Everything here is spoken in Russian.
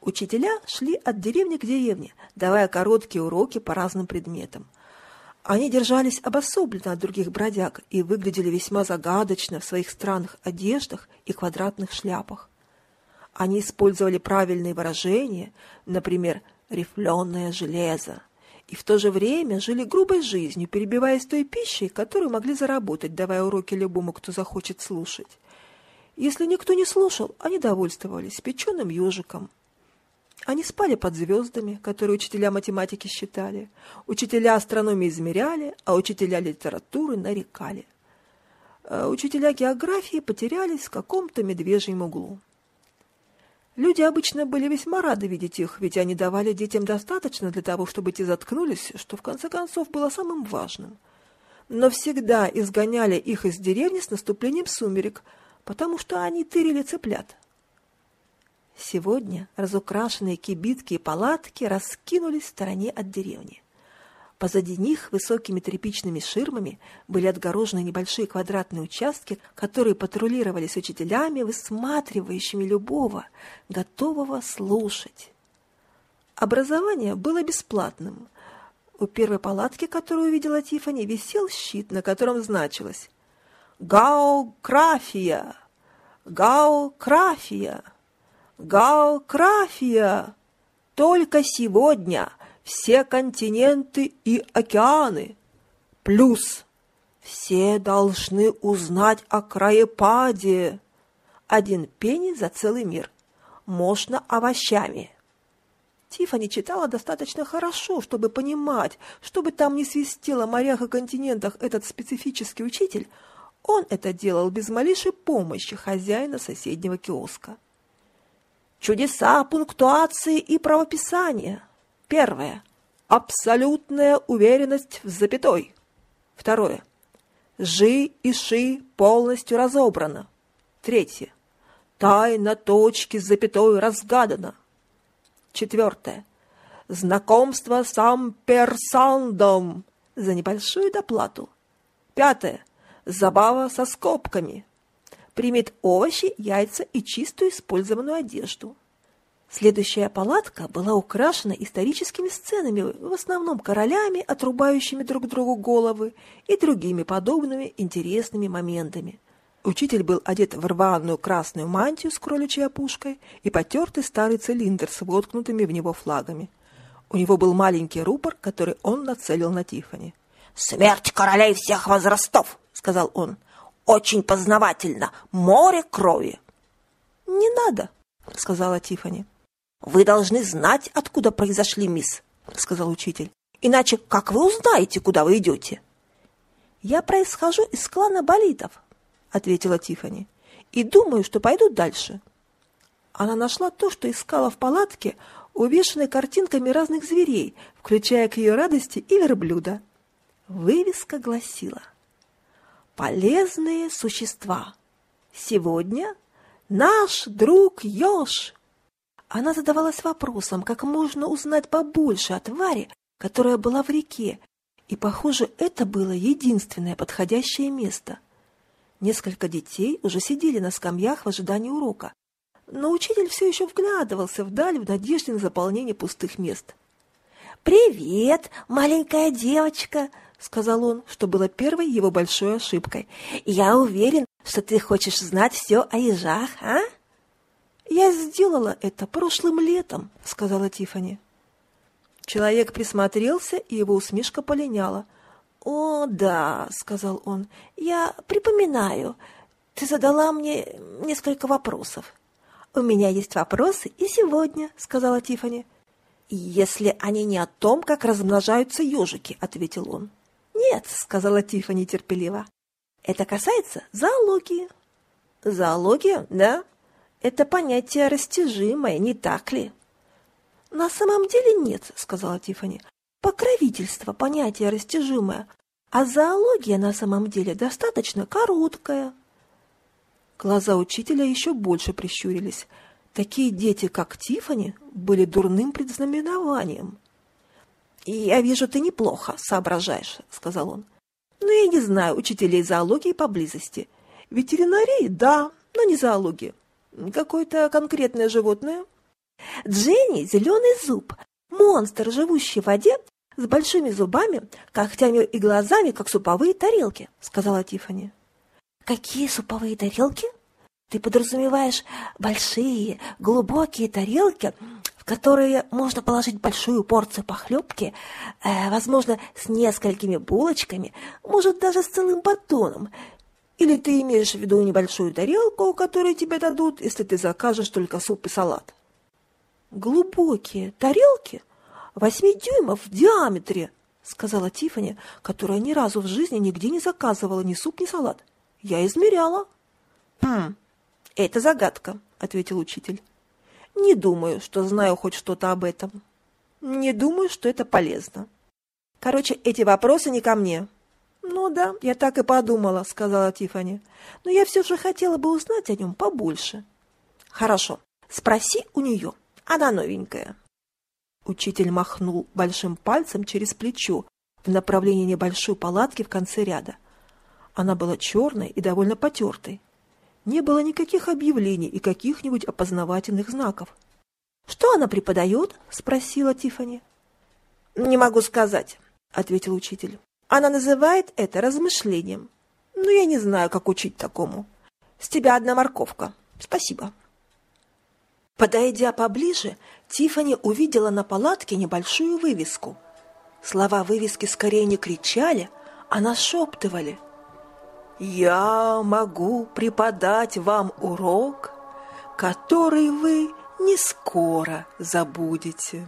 Учителя шли от деревни к деревне, давая короткие уроки по разным предметам. Они держались обособленно от других бродяг и выглядели весьма загадочно в своих странных одеждах и квадратных шляпах. Они использовали правильные выражения, например, «рифленое железо», и в то же время жили грубой жизнью, перебиваясь той пищей, которую могли заработать, давая уроки любому, кто захочет слушать. Если никто не слушал, они довольствовались печеным ежиком. Они спали под звездами, которые учителя математики считали, учителя астрономии измеряли, а учителя литературы нарекали. А учителя географии потерялись в каком-то медвежьем углу. Люди обычно были весьма рады видеть их, ведь они давали детям достаточно для того, чтобы те заткнулись, что в конце концов было самым важным. Но всегда изгоняли их из деревни с наступлением сумерек, потому что они тырили цыплят. Сегодня разукрашенные кибитки и палатки раскинулись в стороне от деревни. Позади них высокими тряпичными ширмами были отгорожены небольшие квадратные участки, которые патрулировали с учителями, высматривающими любого, готового слушать. Образование было бесплатным. У первой палатки, которую увидела Тифани, висел щит, на котором значилось «Гаокрафия! Гаокрафия! Гаокрафия! Только сегодня!» все континенты и океаны. Плюс все должны узнать о краепаде. Один пенни за целый мир. Можно овощами. Тифани читала достаточно хорошо, чтобы понимать, чтобы там не свистел о морях и континентах этот специфический учитель, он это делал без малейшей помощи хозяина соседнего киоска. Чудеса пунктуации и правописания – Первое. Абсолютная уверенность в запятой. Второе. Жи и ши полностью разобрано. Третье. Тайна точки с запятой разгадана. Четвертое. Знакомство с амперсандом за небольшую доплату. Пятое. Забава со скобками. Примет овощи, яйца и чистую использованную одежду. Следующая палатка была украшена историческими сценами, в основном королями, отрубающими друг другу головы, и другими подобными интересными моментами. Учитель был одет в рваную красную мантию с кроличьей опушкой и потертый старый цилиндр с воткнутыми в него флагами. У него был маленький рупор, который он нацелил на Тифани. «Смерть королей всех возрастов!» — сказал он. «Очень познавательно! Море крови!» «Не надо!» — сказала Тифани. «Вы должны знать, откуда произошли, мисс», — сказал учитель. «Иначе как вы узнаете, куда вы идете?» «Я происхожу из клана болитов», — ответила Тифани, «и думаю, что пойду дальше». Она нашла то, что искала в палатке, увешанной картинками разных зверей, включая к ее радости и верблюда. Вывеска гласила «Полезные существа. Сегодня наш друг Ёж она задавалась вопросом, как можно узнать побольше о твари, которая была в реке, и, похоже, это было единственное подходящее место. Несколько детей уже сидели на скамьях в ожидании урока, но учитель все еще вглядывался вдаль в надежде на заполнение пустых мест. «Привет, маленькая девочка!» — сказал он, что было первой его большой ошибкой. «Я уверен, что ты хочешь знать все о ежах, а?» «Я сделала это прошлым летом», — сказала Тифани. Человек присмотрелся, и его усмешка полиняла. «О, да», — сказал он, — «я припоминаю. Ты задала мне несколько вопросов». «У меня есть вопросы и сегодня», — сказала Тифани. «Если они не о том, как размножаются ежики», — ответил он. «Нет», — сказала Тифани терпеливо. «Это касается зоологии». «Зоология, да?» Это понятие растяжимое, не так ли? На самом деле нет, сказала Тифани. Покровительство понятие растяжимое, а зоология на самом деле достаточно короткая. Глаза учителя еще больше прищурились. Такие дети, как Тифани, были дурным предзнаменованием. «Я вижу, ты неплохо соображаешь», — сказал он. «Но я не знаю учителей зоологии поблизости. Ветеринарии — да, но не зоология. Какое-то конкретное животное? Дженни – зеленый зуб, монстр, живущий в воде с большими зубами, когтями и глазами, как суповые тарелки», – сказала Тиффани. «Какие суповые тарелки?» Ты подразумеваешь большие, глубокие тарелки, которые можно положить большую порцию похлебки, э, возможно, с несколькими булочками, может, даже с целым батоном. Или ты имеешь в виду небольшую тарелку, которую тебе дадут, если ты закажешь только суп и салат? Глубокие тарелки? Восьми дюймов в диаметре, сказала Тифани, которая ни разу в жизни нигде не заказывала ни суп, ни салат. Я измеряла. Хм, «Это загадка», — ответил учитель. «Не думаю, что знаю хоть что-то об этом. Не думаю, что это полезно. Короче, эти вопросы не ко мне». «Ну да, я так и подумала», — сказала Тифани. «Но я все же хотела бы узнать о нем побольше». «Хорошо, спроси у нее. Она новенькая». Учитель махнул большим пальцем через плечо в направлении небольшой палатки в конце ряда. Она была черной и довольно потертой не было никаких объявлений и каких-нибудь опознавательных знаков. «Что она преподает?» — спросила Тифани. «Не могу сказать», — ответил учитель. «Она называет это размышлением. Но я не знаю, как учить такому. С тебя одна морковка. Спасибо». Подойдя поближе, Тифани увидела на палатке небольшую вывеску. Слова вывески скорее не кричали, а нашептывали — я могу преподать вам урок, который вы не скоро забудете.